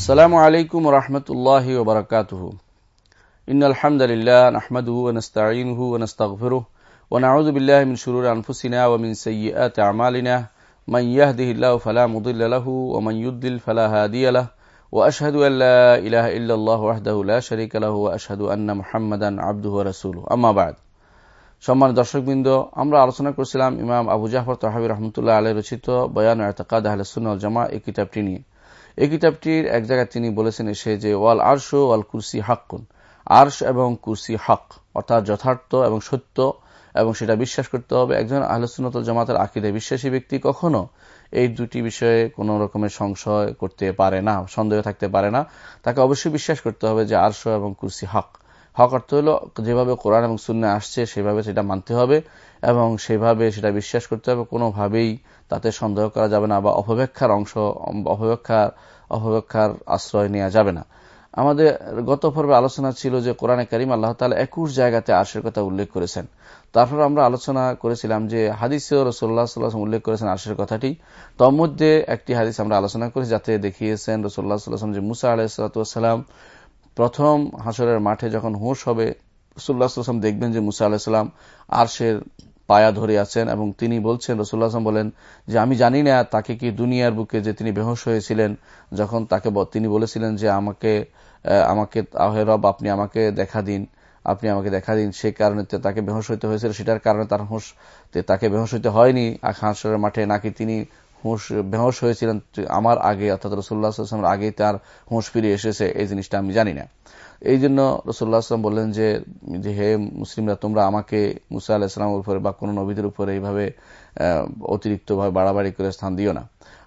السلام عليكم ورحمة الله وبركاته. إن الحمد لله نحمده ونستعينه ونستغفره ونعوذ بالله من شرور أنفسنا ومن سيئات أعمالنا. من يهده الله فلا مضل له ومن يضلل فلا هادي له. وأشهد أن لا إله إلا الله وحده لا شريك له وأشهد أن محمدا عبده ورسوله. أما بعد সম্মান দর্শকবৃন্দ আমরা আলোচনা করেছিলাম ইমাম আবু জাফর তহাবি রহমতুল্লাহ الله রচিত বয়ান এতকাদ আহলে أهل জামা এই কিতাবটি নিয়ে। এই কিতাবটির এক জায়গায় তিনি বলেছেন এসে যে, ওয়াল আরশ ওয়াল কুরসি হাক্কুন। আর্শ এবং কুরসি হক, অর্থাৎ যথার্থ এবং সত্য, এবং সেটা বিশ্বাস করতে হবে। একজন আহলসুন্নতল জামাতের আকিদে বিশ্বাসী ব্যক্তি কখনো এই দুটি বিষয়ে কোন রকমের সংশয় করতে পারে না, সন্দেহ থাকতে পারে না। তাকে অবশ্যই বিশ্বাস করতে হবে যে, আর্শ এবং কুরসি হক। হক অর্থ হল যেভাবে কোরআন এবং শূন্য আসছে, সেভাবে সেটা মানতে হবে, এবং সেভাবে সেটা বিশ্বাস করতে হবে। কোনোভাবেই তাতে সন্দেহ করা যাবে না বা অপব্যাখ্যার অংশ, অপব্যাখ্যার অপব্যাখ্যার আশ্রয় নেওয়া যাবে না। আমাদের গত পর্বে আলোচনা ছিল যে কোরআনে করিম আল্লাহ তালা একুশ জায়গাতে আর্শের কথা উল্লেখ করেছেন। তারপর আমরা আলোচনা করেছিলাম যে হাদিসে রসোল্লা সাল্লাম উল্লেখ করেছেন আর্শের কথাটি। তোর মধ্যে একটি হাদিস আমরা আলোচনা করেছি যাতে দেখিয়েছেন রসোল্লা সাল্লাম যে মুসা আলাহিসাল্লাম প্রথম হাসরের মাঠে যখন হুঁশ হবে রসুল্লাহাম দেখবেন যে মুসা আলাহিসাল্লাম আরশের পায়া ধরে আছেন এবং তিনি বলছেন রসুল্লাহাম বলেন যে আমি জানি না তাকে কি দুনিয়ার বুকে যে তিনি বেহস হয়েছিলেন, যখন তাকে তিনি বলেছিলেন যে আমাকে আমাকে রব, আপনি আমাকে দেখা দিন, আপনি আমাকে দেখা দিন। সে কারণে তাকে বেহস হইতে হয়েছিল, সেটার কারণে তার হুঁশ তাকে বেহস হইতে হয়নি। হাঁসের মাঠে নাকি তিনি হুঁশ, বেহস হয়েছিলেন আমার আগে, অর্থাৎ রসুল্লাহামের আগে তার হুঁশ ফিরে এসেছে, এই জিনিসটা আমি জানি না। এই জন্য রসুল্লাহ আসলাম বললেন যে হে মুসলিমরা, তোমরা আমাকে মুসা আলাহিসামের উপরে বা কোন নবীদের উপরে এইভাবে অতিরিক্তভাবে বাড়াবাড়ি করে স্থান দিও না।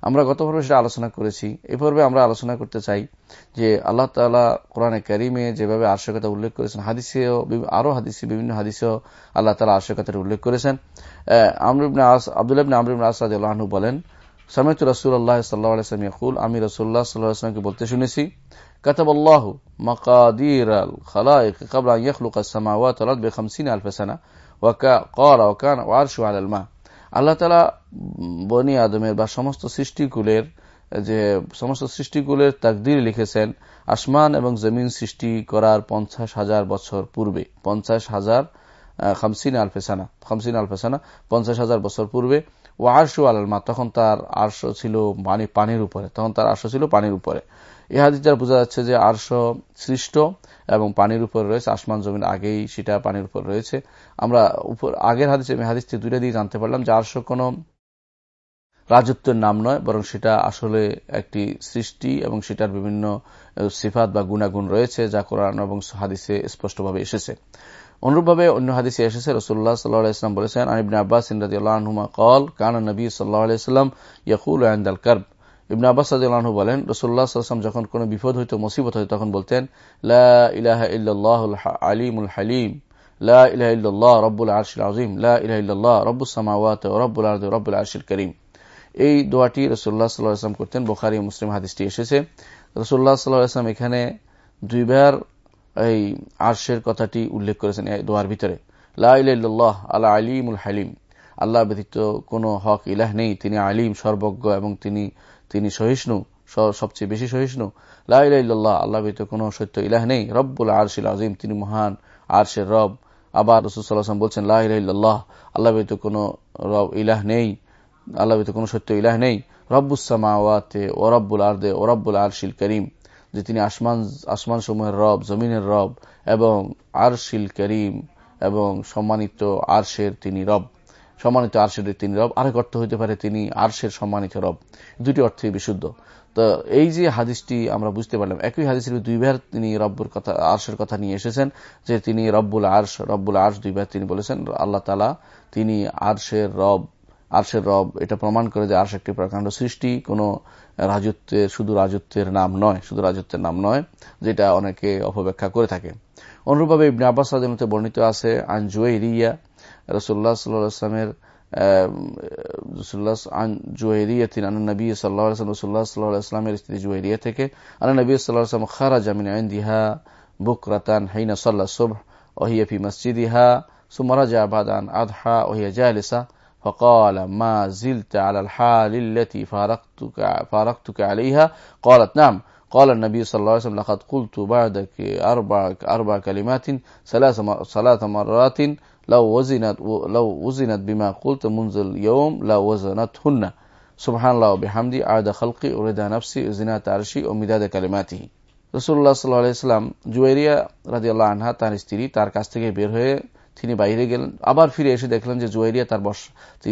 আমরা গত পর্বে সেটা আলোচনা করেছি। এই পর্বে আমরা আলোচনা করতে চাই যে, আল্লাহ তালা কোরআনে করিমে যেভাবে আর্শকতা উল্লেখ করেছেন, হাদিসেও আরও হাদিসে, বিভিন্ন হাদিসেও আল্লাহ তালা আর্শকতার উল্লেখ করেছেন। আমরিবিন আসাদু বলেন, সামেত রসুল আল্লাহ সাল্লাহাম ইয়াকুল, আমি রসুল্লাহ সাল্লাহামকে বলতে শুনেছি كتب الله مقادير الخلائق قبل أن يخلق السماوات والأرض بخمسين ألف سنة وقال وكان وعرش على الماء আল্লাহ তালা বনি আদমের বা সমস্ত সৃষ্টিকুলের যে সমস্ত সৃষ্টিকুলের তাকদির লিখেছেন আসমান এবং জমিন সৃষ্টি করার পঞ্চাশ হাজার বছর পূর্বে পঞ্চাশ হাজার খামসিন আলফেসানা খামসিন আলফেসানা পঞ্চাশ হাজার বছর পূর্বে ও আরশু আলমা তখন তার আর্শ ছিল পানি পানির উপরে তখন তার আর্শ ছিল পানির উপরে এ হাদিস দ্বারা বোঝা যাচ্ছে যে আর্শ সৃষ্ট এবং পানির উপর রয়েছে, আসমান জমিন আগেই সেটা পানির উপর রয়েছে। আমরা উপর, আগের হাদিস হাদিস দুইটা দিয়ে জানতে পারলাম যে আর্শ কোন রাজত্বের নাম নয়, বরং সেটা আসলে একটি সৃষ্টি এবং সেটার বিভিন্ন সিফাত বা গুণাগুণ রয়েছে যা কোরআন এবং হাদিসে স্পষ্টভাবে এসেছে। অনুরূপভাবে অন্য হাদিসে এসেছে রসুল্লাহ সাল্লাহ ইসলাম বলেছেন আনিবিন আব্বাস ইন্দাদিয়াল্লাহনুমা কল, কান নবী সাল্লাহ আলাইস্লাম ইয়াকুল আন্দাল কার্ব। ইবন আব্বাস বলেন রসুল্লাহ আসলাম যখন কোন বিপদ হইতো, মুসিবত তখন বলতেন আলিমুল হালিম লাহ রব্বুল আরশিল আজিম লাহ রব্বুল সামাওয়াত রব্বুল আর্দ রব্বুল আরশিল এই দোয়াটি রসুল্লাহ সাল্লাহাম করতেন, বোখারি মুসলিম হাদিসটি এসেছে। রসুল্লাহ সাল্লাহাম এখানে দুইবার এই আর্শের কথাটি উল্লেখ করেছেন এই দোয়ার ভিতরে। লা লাহ আল্লাহ আলিমুল হালিম, আল্লাহ ব্যতীত কোনো হক ইলাহ নেই, তিনি আলিম, সর্বজ্ঞ এবং তিনি তিনি সহিষ্ণু সবচেয়ে বেশি সহিষ্ণু। লাহ আল্লাহ ব্যতীত কোনো সত্য ইলাহ নেই। রব্বুল আরশিল আজিম তিনি মহান আরশের রব। আবার রসুল্লাহাম বলছেন লাহ আল্লাহ ব্যতীত কোনো রব ইলাহ নেই। আল্লাহ ব্যতীত কোনো সত্য ইলাহ নেই। রব্বুসামাওয়াতে ও রব্বুল আর্দে ও রব্বুল আরশিল করিম, যে তিনি আসমান আসমান সমূহের রব, জমিনের রব এবং আরশিল করিম এবং সম্মানিত আরশের তিনি রব। সম্মানিত আরশের তিনি রব। আরেক অর্থ হইতে পারে তিনি আরশের সম্মানিত রব। দুটি অর্থই বিশুদ্ধ। তো এই যে হাদিসটি আমরা বুঝতে পারলাম, একই হাদিসের দুইবার তিনি রব্বুর কথা, আর্শের কথা নিয়ে এসেছেন যে তিনি রব্বুল আর্শ রব্বুল আর্শ দুইবার তিনি বলেছেন, আল্লাহ তালা তিনি আরশের রব আরশের রব। এটা প্রমাণ করে যে আর্শ একটি প্রকাণ্ড সৃষ্টি, কোন রাজত্বের, শুধু রাজত্বের নাম নয়, শুধু রাজত্বের নাম নয়, যেটা অনেকে অপব্যাখ্যা করে থাকে। অনুরূপভাবে ইবনে আব্বাস বর্ণিত আছে আনজুয়ে রিয়া রসুল্লাহ সাল্লামের জুয়াইরিয়াতিন আন নবী সাল্লাহ রসুল্লাহ সাল্লাহ ইসলামের স্ত্রী জুয়াইরিয়া থেকে আন নবী সাল্লাহ খারা জামিন আইন দিহা বুকরাতান হাইনা সাল্লাহ সুবহ وهي في مسجدها ثم رجع بعد أن أضحى وهي جالسة فقال ما زلت على الحال التي فارقتك, فارقتك عليها قالت نعم قال النبي صلى الله عليه وسلم لقد قلت بعدك أربع, أربع كلمات ثلاث ثلاث লাউ লাউ বিমা ইয়ম লাউ হুন্না ও ইসলাম আনহা তার স্ত্রী তার কাছ থেকে বের হয়ে তিনি বাইরে গেলেন। আবার ফিরে এসে দেখলেন যে জুয়েরিয়া তার বস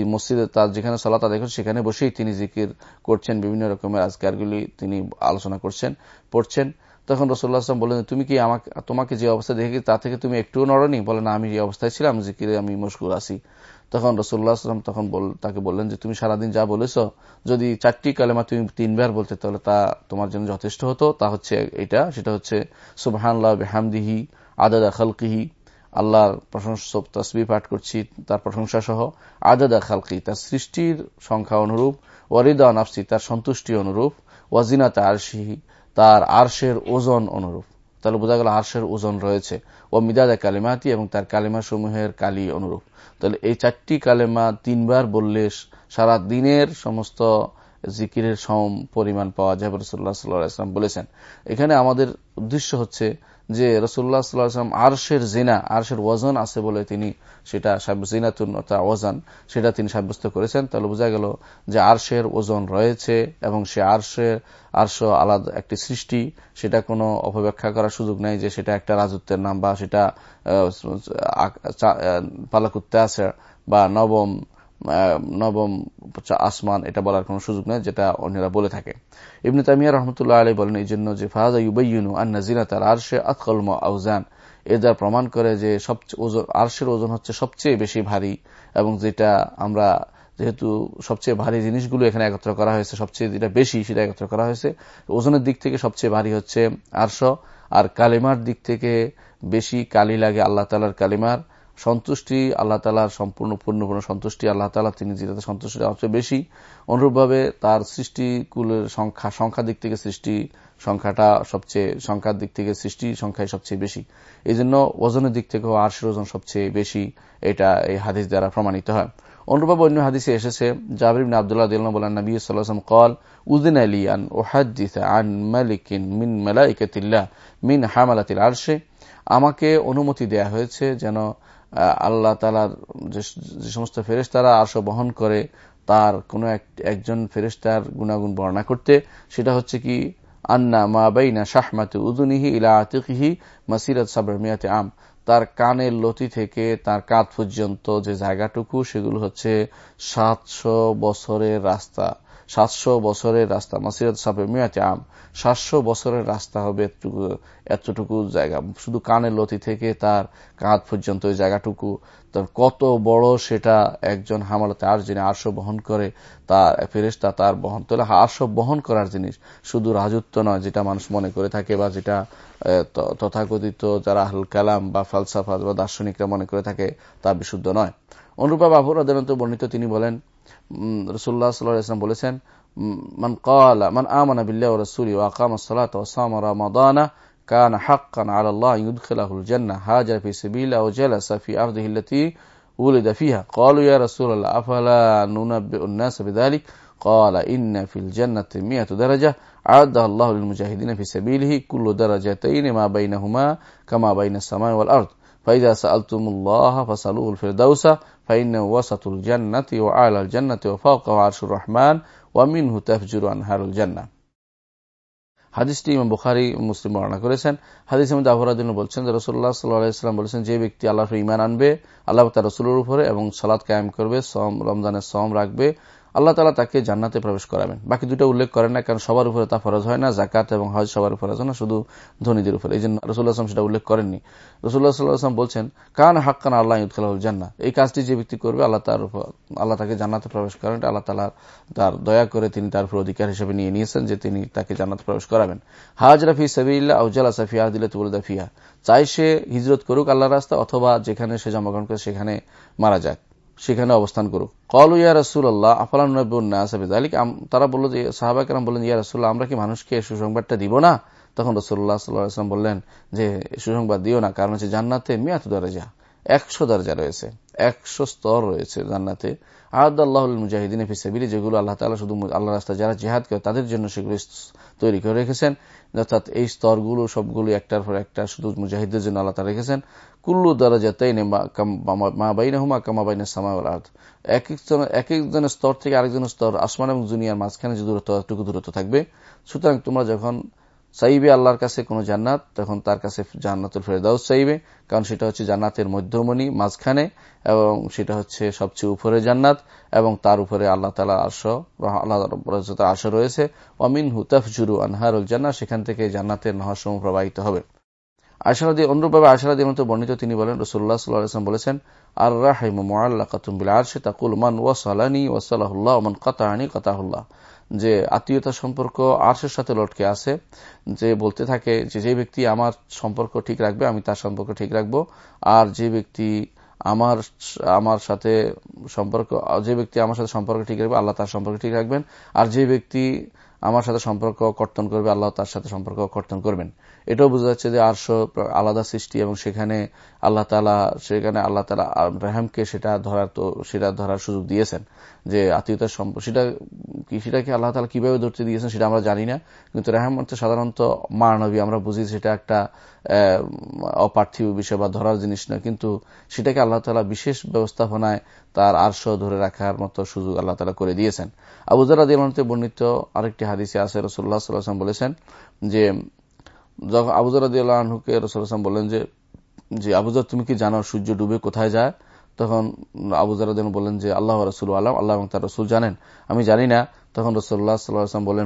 মসজিদে তার যেখানে সলাত তা করছেন সেখানে বসেই তিনি জিকির করছেন। বিভিন্ন রকমের আজকারগুলি তিনি আলোচনা করছেন, পড়ছেন। তখন রসুল্লাহ আসলাম বললেন, তুমি কি আমাকে, তোমাকে যে অবস্থা দেখে, তা থেকে তুমি একটুও নড়নি? বলে, না, আমি যে অবস্থায় ছিলাম, জিকিরে আমি মশগুল আছি। তখন রসুল্লাহ আসলাম তখন তাকে বললেন যে, তুমি সারাদিন যা বলেছ, যদি চারটি কালেমা তুমি তিনবার বলতে, তাহলে তা তোমার জন্য যথেষ্ট হতো। তা হচ্ছে এটা, সেটা হচ্ছে সুবাহান্লাহ বেহামদিহি, আদাদা খালকিহি, আল্লাহর প্রশংসা তসবি পাঠ করছি, তার প্রশংসা সহ, আদাদা খালকি, তার সৃষ্টির সংখ্যা অনুরূপ ওয়ারিদা নাফসি, তার সন্তুষ্টি অনুরূপ ওয়াজিনা আরশিহি তার আরশের ওজন অনুরূপ। তাহলে বোঝা গেল আরশের ওজন রয়েছে। ও মিদাদা কালিমাতি এবং তার কালেমা সমূহের কালি অনুরূপ। তাহলে এই চারটি কালেমা তিনবার বললে সারা দিনের সমস্ত জিকিরের সম পরিমাণ পাওয়া যায়। রসুল্লাহ ইসলাম বলেছেন। এখানে আমাদের উদ্দেশ্য হচ্ছে যে রসুল্লাহ সাল্লাম আরশের জেনা, আরশের ওজন আছে বলে তিনি সেটা জিনাতুন ওজন, সেটা তিনি সাব্যস্ত করেছেন। তাহলে বোঝা গেল যে আরশের ওজন রয়েছে এবং সে আরশের, আরশ আলাদা একটি সৃষ্টি, সেটা কোনো অপব্যাখ্যা করার সুযোগ নাই যে সেটা একটা রাজত্বের নাম বা সেটা পালাকুত্তে আছে বা নবম নবম আসমান, এটা বলার কোন সুযোগ নেই, যেটা অন্যরা বলে থাকে। ইবনে তামিয়া রহমতুল্লাহ আলী বলেন এই জন্য যে ফাহাজা ইউবাইনু আন্না তার আরশে আতকলম আউজান এ দ্বারা প্রমাণ করে যে সবচেয়ে ওজন আরশের ওজন হচ্ছে সবচেয়ে বেশি ভারী, এবং যেটা আমরা যেহেতু সবচেয়ে ভারী জিনিসগুলো এখানে একত্র করা হয়েছে, সবচেয়ে যেটা বেশি সেটা একত্র করা হয়েছে, ওজনের দিক থেকে সবচেয়ে ভারী হচ্ছে আরশ, আর কালিমার দিক থেকে বেশি কালি লাগে আল্লাহ তালার কালিমার সন্তুষ্টি, আল্লাহ তালার সম্পূর্ণ পূর্ণপূর্ণ সন্তুষ্টি, আল্লাহ তালা তিনি যেটাতে সন্তুষ্টি সবচেয়ে বেশি। অনুরূপভাবে তার সৃষ্টিকুলের সংখ্যা সংখ্যা দিক থেকে সৃষ্টি সংখ্যাটা সবচেয়ে, সংখ্যার দিক থেকে সৃষ্টি সংখ্যায় সবচেয়ে বেশি। এই জন্য ওজনের দিক থেকেও আরশের ওজন সবচেয়ে বেশি, এটা এই হাদিস দ্বারা প্রমাণিত হয়। অনুরূপভাবে অন্য হাদিসে এসেছে, জাবির আবদুল্লাহ দিল্লাহ বলেন, নবী সাল্লাম কল উদিন আলী আন ওহাদিস আন মালিকিন মিন মালাইকাতিল্লাহ মিন হামালাতিল আরশে। আমাকে অনুমতি দেয়া হয়েছে যেন আল্লাহ তালার যে সমস্ত ফেরেস্তারা আরশ বহন করে, তার কোন একজন ফেরেস্তার গুণাগুণ বর্ণনা করতে, সেটা হচ্ছে কি, আন্না মা বাইনা শাহমাতে উদুনিহি ইলা আতিকিহি মাসিরাত সাবর মিয়াতে আম। তার কানের লতি থেকে তার কাঁধ পর্যন্ত যে জায়গাটুকু, সেগুলো হচ্ছে সাতশো বছরের রাস্তা। সাতশো বছরের রাস্তা, মাসিরাত সাবে মিয়াতে আম, সাতশো বছরের রাস্তা হবে এতটুকু এতটুকু জায়গা। শুধু কানের লতি থেকে তার কাঁধ পর্যন্ত ওই জায়গাটুকু। তার কত বড় সেটা একজন হামালাতে আর যিনি আরশ বহন করে, তার ফেরেস্তা তার বহন তাহলে আরশ বহন করার জিনিস শুধু রাজত্ব নয়, যেটা মানুষ মনে করে থাকে বা যেটা তথাকথিত যারা আহুল কালাম বা ফালসাফা বা দার্শনিকরা মনে করে থাকে, তা বিশুদ্ধ নয়। অনুরূপা বাবুর আদালত বর্ণিত তিনি বলেন রসুল্লাহ সাল্লাম বলেছেন من قال من آمن بالله ورسوله وأقام الصلاة وصام رمضان كان حقا على الله أن يدخله الجنة هاجر في سبيله وجلس في أرضه التي ولد فيها قالوا يا رسول الله أفلا ننبئ الناس بذلك قال إن في الجنة مئة درجة عدها الله للمجاهدين في سبيله كل درجتين ما بينهما كما بين السماء والأرض ফাইদা সালতুমুল্লাহ ফাসালুল ফিরদাউসা ফাইনা ওয়াসাতুল জান্নাতি ও আল আল জান্নাতি ও রহমান ওয়ামিন হু হাদিসটি ইমাম বুখারি মুসলিম বর্ণনা করেছেন। হাদিস আহমদ আবরাদিন বলছেন যে রসুল্লাহ সাল্লাহাম বলেছেন, যে ব্যক্তি আল্লাহর ইমান আনবে, আল্লাহ তার রসুলের উপরে এবং সালাদ কায়েম করবে সম রমজানের সম রাখবে আল্লাহ তালা তাকে জান্নাতে প্রবেশ করাবেন। বাকি দুটো উল্লেখ করেন না, কারণ সবার উপরে তা ফরজ হয় না জাকাত এবং হজ সবার উপরে হয় না, শুধু ধনীদের উপরে। এই জন্য রসুল্লাহ আসলাম সেটা উল্লেখ করেননি। রসুল্লাহ সাল্লাহাম বলছেন, কান হাক্কান আল্লাহ ইউদ্দাল জান্না এই কাজটি যে ব্যক্তি করবে, আল্লাহ তার উপর, আল্লাহ তাকে জান্নাতে প্রবেশ করেন আল্লাহ তালা তার দয়া করে তিনি তার উপর অধিকার হিসেবে নিয়ে নিয়েছেন যে তিনি তাকে জান্নাতে প্রবেশ করাবেন। হাজ রাফি সাবিল্লা আউজালা সাফিয়া দিলে তুবুল দাফিয়া চাই সে হিজরত করুক আল্লাহ রাস্তা, অথবা যেখানে সে জন্মগ্রহণ করে সেখানে মারা যাক। সেখানে অবস্থান করুক। কল ইয়া রসুল আল্লাহ আফালান্নাসাবিদালিক তারা বলল যে সাহাবা কেরাম বললেন, ইয়া রসুল্লাহ আমরা কি মানুষকে সুসংবাদটা দিব না? তখন রসুল্লাহ সাল্লাম বললেন যে, সুসংবাদ দিও না, কারণ হচ্ছে জান্নাতে মিয়াত দরজা, একশো দরজা রয়েছে। একশো স্তর রয়েছে জান্নাতে। আহাদ মুজাহিদিন ফিসাবিলি যেগুলো আল্লাহ তালা শুধু আল্লাহ রাস্তা যারা জেহাদ করে তাদের জন্য সেগুলো তৈরি করে রেখেছেন। অর্থাৎ এই স্তরগুলো সবগুলো একটার পর একটা শুধু মুজাহিদের জন্য আল্লাহ তালা রেখেছেন। কুল্লু দ্বারা যাতাই মা বাইনা হুমা কামা বাইনা সামাউল আর্থ এক এক একজনের স্তর থেকে আরেকজনের স্তর আসমান এবং জুনিয়ার মাঝখানে যে দূরত্ব দূরত্ব থাকবে। সুতরাং তোমরা যখন চাইবে আল্লাহর কাছে কোনো জান্নাত, তখন তার কাছে জান্নাতুল ফেরদাউস চাইবে। কারণ সেটা হচ্ছে জান্নাতের মধ্যমণি, মাঝখানে, এবং সেটা হচ্ছে সবচেয়ে উপরে জান্নাত, এবং তার উপরে আল্লাহ তালা আল্লাহ আর্শ রয়েছে। অমিন হুতাফজুরু আনহারুল জান্নাত সেখান থেকে জান্নাতের নহসমূহ প্রবাহিত হবে। আশারাদি, অনুরূপভাবে আশারাদি মতো বর্ণিত তিনি বলেন রসুল্লাহ সাল্লাম বলেছেন আর রাহিম মোয়াল্লা কাতুম্বিল আরশে, তাকুল মান ওয়াসালানি ওয়াসাল্লাহুল্লাহ ওমান কাতাহানি কাতাহুল্লাহ। যে আত্মীয়তা সম্পর্ক আর্শের সাথে লটকে আছে, যে বলতে থাকে যে যে ব্যক্তি আমার সম্পর্ক ঠিক রাখবে, আমি তার সম্পর্ক ঠিক রাখব। আর যে ব্যক্তি আমার আমার সাথে সম্পর্ক, যে ব্যক্তি আমার সাথে সম্পর্ক ঠিক রাখবে, আল্লাহ তার সম্পর্ক ঠিক রাখবেন। আর যে ব্যক্তি আমার সাথে সম্পর্ক কর্তন করবে, আল্লাহ তার সাথে সম্পর্ক কর্তন করবেন। এটাও বোঝা যাচ্ছে যে আরশ আলাদা সৃষ্টি এবং সেখানে আল্লাহ তালা সেখানে আল্লাহ তালা রেহামকে সেটা ধরার তো, সেটা ধরার সুযোগ দিয়েছেন। যে আত্মীয়তার সম্পর্ক সেটা কি সেটাকে আল্লাহ তালা কীভাবে ধরতে দিয়েছেন সেটা আমরা জানি না। কিন্তু রেহাম হচ্ছে সাধারণত মানবী আমরা বুঝি সেটা একটা অপার্থিব বিষয় বা ধরার জিনিস নয়। কিন্তু সেটাকে আল্লাহ তালা বিশেষ ব্যবস্থাপনায় তার আরশ ধরে রাখার মতো সুযোগ আল্লাহ তালা করে দিয়েছেন। আবুজারা দিলতে বর্ণিত আরেকটি হাদিসে আছে রসুল্লাহ সাল্লাম বলেছেন যে যখন আবুজার আনহুকে রসুলাম বললেন যে যে আবুজার তুমি কি জানো সূর্য ডুবে কোথায় যায়? তখন আবুজার বললেন যে, আল্লাহ রসুল আলম, আল্লাহ এবং তার রসুল জানেন। আমি জানি না। তখন রসুল্লাহ সাল্লাম বললেন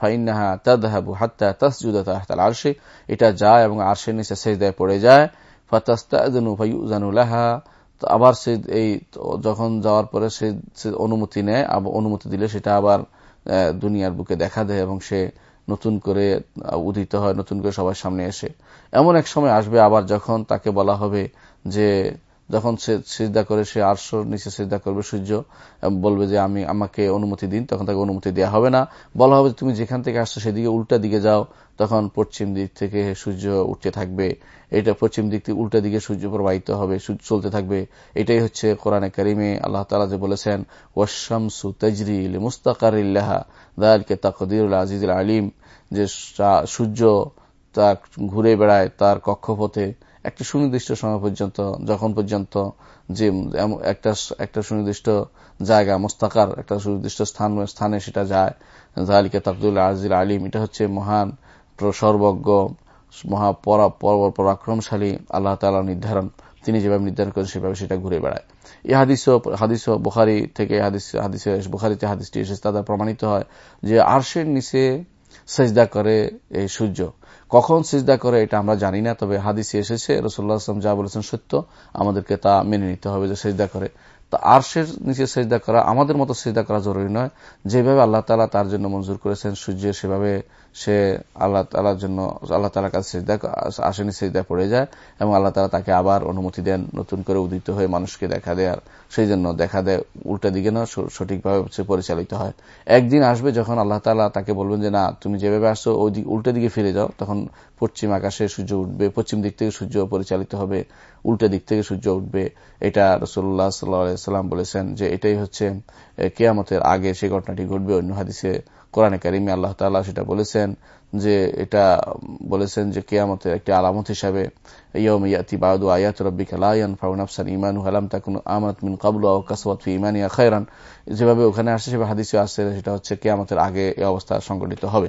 ফাইনাহা তাদহাবু হাত্তা তাসজুদাল আরশে। এটা যায় এবং আরশের নিচে সেজদায় পড়ে যায়। ফাতাস্তাজনু আবার সে এই যখন যাওয়ার পরে সে অনুমতি নেয় অনুমতি দিলে সেটা আবার দুনিয়ার বুকে দেখা দেয় এবং সে নতুন করে উদিত হয়, নতুন করে সবার সামনে এসে। এমন এক সময় আসবে আবার যখন তাকে বলা হবে যে যখন সে সিজদা করে, সে আটশোর নিচে সিজদা করবে, সূর্য বলবে যে আমি আমাকে অনুমতি দিন, তখন তাকে অনুমতি দেওয়া হবে না। বলা হবে তুমি যেখান থেকে আসছো সেদিকে উল্টা দিকে যাও, তখন পশ্চিম দিক থেকে সূর্য উঠতে থাকবে। এটা পশ্চিম দিক থেকে উল্টা দিকে সূর্য প্রবাহিত হবে, সূর্য চলতে থাকবে। এটাই হচ্ছে কোরআনে করিমে আল্লাহ তালা যে বলেছেন ওয়াশামসু তজরিল মুস্তাকারিল্লাহা দালকে তাকদিরুল আজিজুল আলিম, যে সূর্য তা ঘুরে বেড়ায়, তার কক্ষপথে একটা সুনির্দিষ্ট সময় পর্যন্ত, যখন পর্যন্ত যে একটা একটা সুনির্দিষ্ট জায়গা, মোস্তাকার, একটা সুনির্দিষ্ট স্থান, স্থানে সেটা যায়। জাহালিকে তাকদুল আজিল আলিম, এটা হচ্ছে মহান সর্বজ্ঞ, মহা পরাক্রমশালী, আল্লাহ তালা নির্ধারণ। তিনি যেভাবে নির্ধারণ করেন সেভাবে সেটা ঘুরে বেড়ায়। এই হাদিস হাদিস বুখারি থেকে হাদিস, হাদিসে, বুখারিতে হাদিসটি এসেছে তাদের প্রমাণিত হয় যে আরশের নিচে সেজদা করে এই সূর্য। কখন সিজদা করে এটা আমরা জানি না, তবে হাদিসে এসেছে রসুল্লাহ আসলাম যা বলেছেন সত্য, আমাদেরকে তা মেনে নিতে হবে যে সেজদা করে। তো আরশের নিচে সেজদা করা আমাদের মতো সেজদা করা জরুরি নয়। যেভাবে আল্লাহ তালা তার জন্য মঞ্জুর করেছেন সূর্যের সেভাবে সে আল্লাহ তালার জন্য, আল্লাহ তালার কাছে আসেনি সেজদা পড়ে যায় এবং আল্লাহ তালা তাকে আবার অনুমতি দেন নতুন করে উদিত হয়ে মানুষকে দেখা দেয়ার। সেই জন্য দেখা দেয়, উল্টা দিকে না সঠিকভাবে সে পরিচালিত হয়। একদিন আসবে যখন আল্লাহ তালা তাকে বলবেন যে, না, তুমি যেভাবে আসছো, ওই দিক উল্টা দিকে ফিরে যাও। তখন পশ্চিম আকাশে সূর্য উঠবে, পশ্চিম দিক থেকে সূর্য পরিচালিত হবে, উল্টা দিক থেকে সূর্য উঠবে। এটা রসুল্লাহ সাল্লাম বলেছেন যে, এটাই হচ্ছে কেয়ামতের আগে সেই ঘটনাটি ঘটবে। অন্য হাদিসে কোরআনে কারিমে আল্লাহ তাল্লাহ সেটা বলেছেন যে এটা বলেছেন যে কেয়ামতের একটি আলামত হিসাবে ইয়াতি বাদু আয়াত রব্বিক আলায়ান ফাউনাফসান ইমানু হালাম তাকুন আমাত মিন কাবলু ফি ইমানিয়া খায়রান। যেভাবে ওখানে আসছে, সেভাবে হাদিসে আসছে, সেটা হচ্ছে কেয়ামতের আগে এই অবস্থা সংঘটিত হবে।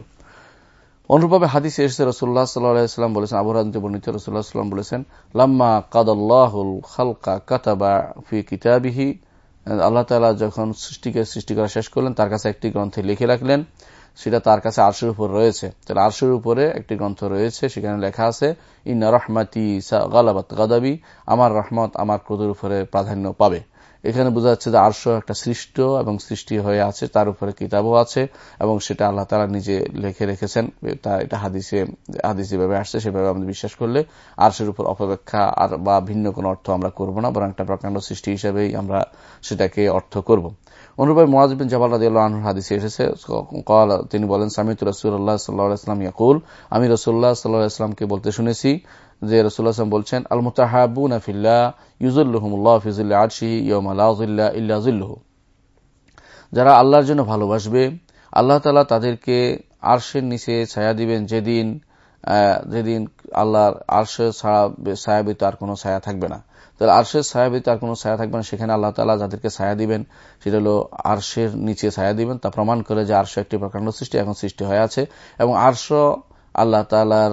অনুরূপভাবে হাদিসে এসেছে রসুল্লাহ সাল্লাম বলেছেন আবহাওয়া বর্ণিত রসুল্লাহ সাল্লাম বলেছেন, লাম্মা কাদাল্লাহুল খালকা কাতাবা ফি কিতাবিহি আল্লাহ তালা যখন সৃষ্টিকে সৃষ্টি করা শেষ করলেন, তার কাছে একটি গ্রন্থে লিখে রাখলেন। সেটা তার কাছে আরশের উপর রয়েছে। তাহলে আরশের উপরে একটি গ্রন্থ রয়েছে, সেখানে লেখা আছে, ইন্না রহমাতি গালাবাত গাদাবি, আমার রহমত আমার ক্রোধের উপরে প্রাধান্য পাবে। এখানে বোঝা যাচ্ছে যে আরশ একটা সৃষ্ট এবং সৃষ্টি হয়ে আছে, তার উপরে কিতাবও আছে, এবং সেটা আল্লাহ তালা নিজে লিখে রেখেছেন। এটা হাদিসে, হাদিস যেভাবে আসছে সেভাবে আমাদের বিশ্বাস করলে আরশের উপর অপেক্ষা আর বা ভিন্ন কোনো অর্থ আমরা করব না, বরং একটা প্রকাণ্ড সৃষ্টি হিসেবেই আমরা সেটাকে অর্থ করব। অনুরূপে মোয়াজবিন জবাল রাজি আল্লাহ হাদিসে এসেছে তিনি বলেন, সামিত রসুল্লাহ সাল্লাহ ইসলাম ইয়াকুল, আমি রসুল্লাহ সাল্লাহ ইসলামকে বলতে শুনেছি যে রসুল্লাহ বলছেন আল মুতাহাবুন ফিল্লাহ ইউজুল্লুহমুল্লাহ ফিজুল্লাহ আরশি ইয়মাল্লাহ ইল্লাহ যারা আল্লাহর জন্য ভালোবাসবে, আল্লাহ তালা তাদেরকে আরশের নিচে ছায়া দিবেন, যেদিন যেদিন আল্লাহর আরশে ছায়া আর কোনো ছায়া থাকবে না। তাহলে আরশের ছায়া ব্যতীত আর কোনো ছায়া থাকবে না, সেখানে আল্লাহ তালা যাদেরকে ছায়া দিবেন, সেটা হলো আরশের নিচে ছায়া দিবেন। তা প্রমাণ করে যে আরশ একটি প্রকাণ্ড সৃষ্টি এখন সৃষ্টি হয়ে আছে এবং আরশ আল্লাহ তালার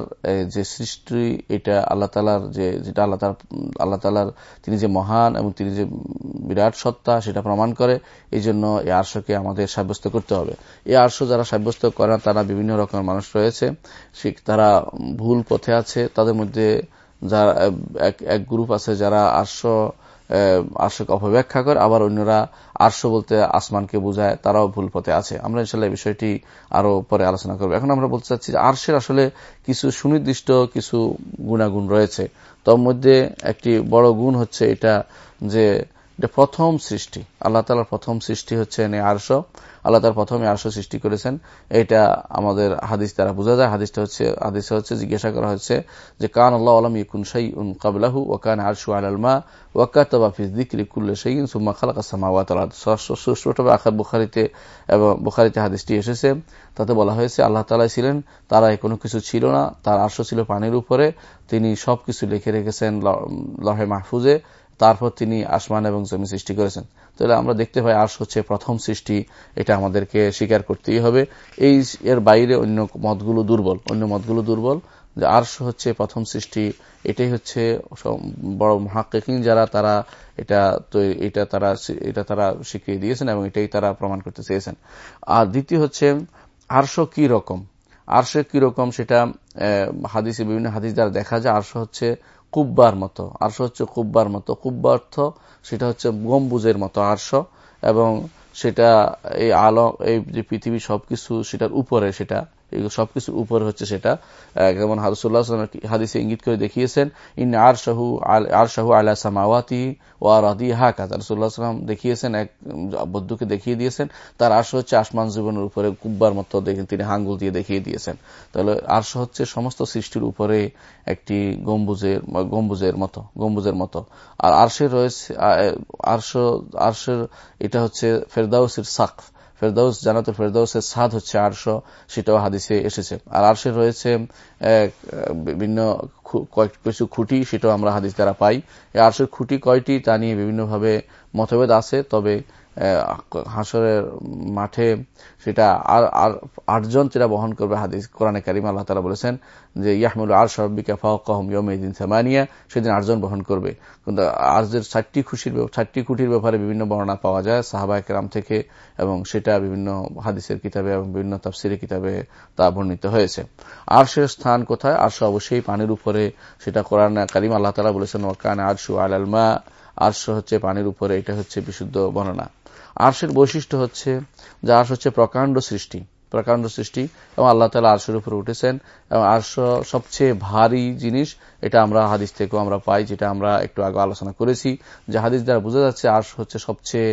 যে সৃষ্টি, এটা আল্লাহ তালার যে, যেটা আল্লাহ তাল আল্লাহ তালার তিনি যে মহান এবং তিনি যে বিরাট সত্তা, সেটা প্রমাণ করে। এই জন্য এই আর্শকে আমাদের সাব্যস্ত করতে হবে। এই আর্শ যারা সাব্যস্ত করেন তারা বিভিন্ন রকমের মানুষ রয়েছে। তারা ভুল পথে আছে। তাদের মধ্যে যারা, এক গ্রুপ আছে যারা আর্শ আর্শকে অপব্যাখ্যা করে, আবার অন্যরা আর্শ বলতে আসমানকে বোঝায়, তারাও ভুল পথে আছে। আমরা ইনশাল্লাহ বিষয়টি আরও পরে আলোচনা করব। এখন আমরা বলতে চাচ্ছি যে আর্শের আসলে কিছু সুনির্দিষ্ট কিছু গুণাগুণ রয়েছে। তার মধ্যে একটি বড় গুণ হচ্ছে এটা যে এটা প্রথম সৃষ্টি। আল্লাহ তালার প্রথম সৃষ্টি হচ্ছে আরশ। আল্লাহ তার প্রথমে আরশ সৃষ্টি করেছেন। এটা আমাদের হাদিস দ্বারা বোঝা যায়। হাদিসটা হচ্ছে হাদিসটা হচ্ছে, জিজ্ঞাসা করা হচ্ছে যে কান আল্লাহ আলম ইকুন সাই উন কাবলাহু ওয়াকান আরশু আলমা ওয়াকাতবাফিজ দিকরি কুল্লে সাইন সুম্মা খালাকা সামাওয়াত সুষ্ঠুভাবে আখার বুখারিতে এবং বুখারিতে হাদিসটি এসেছে। তাতে বলা হয়েছে, আল্লাহ তালাই ছিলেন তারা কোনো কিছু ছিল না। তার আরশ ছিল পানির উপরে। তিনি সবকিছু লিখে রেখেছেন লহে মাহফুজে। তারপর তিনি আসমান এবং জমি সৃষ্টি করেছেন। তাহলে আমরা দেখতে পাই আর্শ হচ্ছে প্রথম সৃষ্টি, এটা আমাদেরকে স্বীকার করতেই হবে। এই এর বাইরে অন্য মতগুলো দুর্বল, অন্য মতগুলো দুর্বল, যে আর্শ হচ্ছে প্রথম সৃষ্টি, এটাই হচ্ছে বড় মহাকিন যারা, তারা এটা তো এটা তারা এটা তারা শিখিয়ে দিয়েছেন এবং এটাই তারা প্রমাণ করতে চেয়েছেন। আর দ্বিতীয় হচ্ছে আর্শ কি রকম? আর্শ কি রকম সেটা হাদিসে বিভিন্ন হাদিস দ্বারা দেখা যায়, আর্শ হচ্ছে কুব্বার মতো। আরশ হচ্ছে কুব্বার মতো। কুব্বা অর্থ সেটা হচ্ছে গম্বুজের মতো আরশ এবং সেটা এই আলো, এই যে পৃথিবী সবকিছু সেটার উপরে সেটা সবকিছু উপরে হচ্ছে সেটা। যেমন হাদুসুল্লাহ হাদিসে ইঙ্গিত করে দেখিয়েছেন ইন আর শাহু আর শাহু আল্লাহ সামাওয়াতি ও আর আদি হাকা রসুল্লাহ সাল্লাম দেখিয়েছেন, এক বদ্ধুকে দেখিয়ে দিয়েছেন। তার আর্শ হচ্ছে আসমান জীবনের উপরে, কুব্বার মতো তিনি হাঙ্গুল দিয়ে দেখিয়ে দিয়েছেন। তাহলে আর্শ হচ্ছে সমস্ত সৃষ্টির উপরে একটি গম্বুজের গম্বুজের মতো গম্বুজের মতো। আর আর্শের রয়েছে আর্শ, আর্শের, এটা হচ্ছে ফেরদাউসের সাকফ। ফেরদাউস জানাতুল ফেরদৌসের সাদ হচ্ছে আরশো, সেটাও হাদিসে এসেছে। আর আরশে রয়েছে বিভিন্ন কিছু খুঁটি, সেটাও আমরা হাদিস দ্বারা পাই। এই আরশের খুঁটি কয়টি তা নিয়ে বিভিন্নভাবে মতভেদ আছে, তবে হাসরের মাঠে সেটা আর আর, আটজন যেটা বহন করবে হাদিস, কোরআনে কারিম, আল্লাহ তালা বলেছেন যে, ইয়াহমুল আর সরবিকা ফাহম ইয়মিন সামানিয়া, সেদিন আটজন বহন করবে। কিন্তু আর্জের ষাটটি খুশির ষাটটি কুটির ব্যাপারে বিভিন্ন বর্ণনা পাওয়া যায় সাহাবা একরাম থেকে, এবং সেটা বিভিন্ন হাদিসের কিতাবে এবং বিভিন্ন তাফসিরের কিতাবে তা বর্ণিত হয়েছে। আরশের স্থান কোথায়? আরশ অবশ্যই পানির উপরে, সেটা কোরআন কারিম, আল্লাহ তালা বলেছেন ওয়াকান আরশু আল আলমা আরশ হচ্ছে পানির উপরে, এটা হচ্ছে বিশুদ্ধ বর্ণনা। আর্শের বৈশিষ্ট্য হচ্ছে যে আর্শ হচ্ছে প্রকাণ্ড সৃষ্টি। প্রকাণ্ড সৃষ্টি এবং আল্লাহ তালা আরশের উপরে উঠেছেন এবং আর্শ সবচেয়ে ভারী জিনিস এটা আমরা হাদিস থেকেও আমরা পাই, যেটা আমরা একটু আগে আলোচনা করেছি, যে হাদিস দ্বারা বোঝা যাচ্ছে আর্শ হচ্ছে সবচেয়ে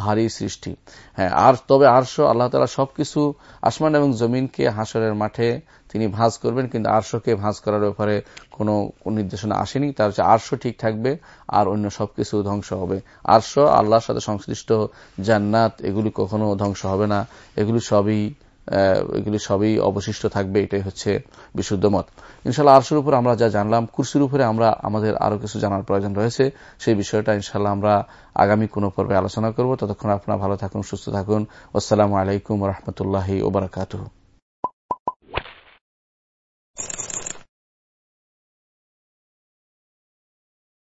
ভারী সৃষ্টি। হ্যাঁ আর তবে আর্শ আল্লাহ তালা সবকিছু আসমান এবং জমিনকে হাসরের মাঠে তিনি ভাঁজ করবেন, কিন্তু আর্শকে ভাঁজ করার ব্যাপারে কোনো নির্দেশনা আসেনি। তার হচ্ছে আর্শ ঠিক থাকবে আর অন্য সবকিছু ধ্বংস হবে। আর্শ আল্লাহর সাথে সংশ্লিষ্ট জান্নাত, এগুলি কখনো ধ্বংস হবে না। এগুলি সবই এগুলি সবই অবশিষ্ট থাকবে, এটাই হচ্ছে বিশুদ্ধ মত। ইনশাল্লাহ আরশের উপর আমরা যা জানলাম, কুরসির উপরে আমরা আমাদের আরও কিছু জানার প্রয়োজন রয়েছে। সেই বিষয়টা ইনশাল্লাহ আমরা আগামী কোনো পর্বে আলোচনা করব। ততক্ষণ আপনারা ভালো থাকুন, সুস্থ থাকুন। আসসালামু আলাইকুম রহমতুল্লাহ ওবরাকাতু